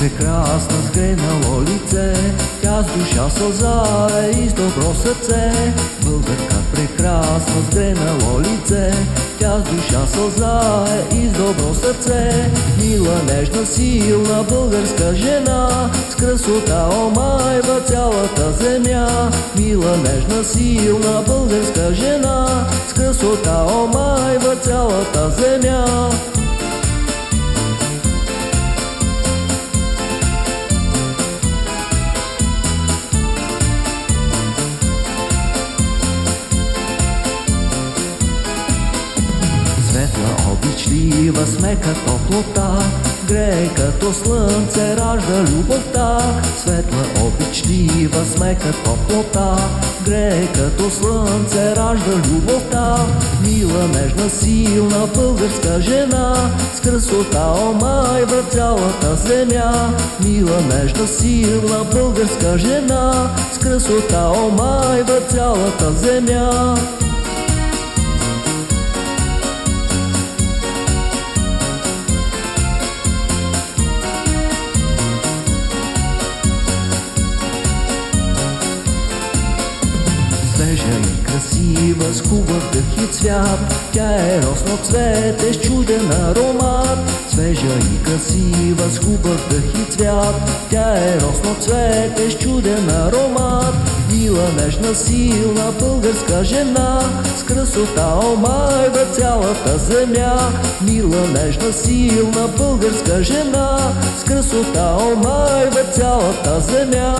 прекрасна сгренало лице, тя с душа сълза е и с добро сърце. Българка прекрасна сгренало лице, тя с душа сълза е и с добро сърце. Мила, нежна, силна българска жена, с красота омайва цялата земя. Мила, нежна, силна българска жена, с красота омайва цялата земя. Светла, обичлива, смека, топлота, грее като слънце, ражда любовта. Светла, обичлива, смека, топлота, грее като слънце, ражда любовта. Мила, нежна, силна българска жена, с красота омайва цялата земя. Мила, нежна, силна българска жена, с красота омайва цялата земя. Свежа и красива, с хубав дъх и цвят, тя е росно цвете с чуден аромат. Свежа и красива, с хубав дъх и цвят, тя е росно цвете с чуден аромат. Мила, нежна, силна българска жена, с красота омайва цялата земя. Мила, нежна, силна българска жена, с красота омайва цялата земя.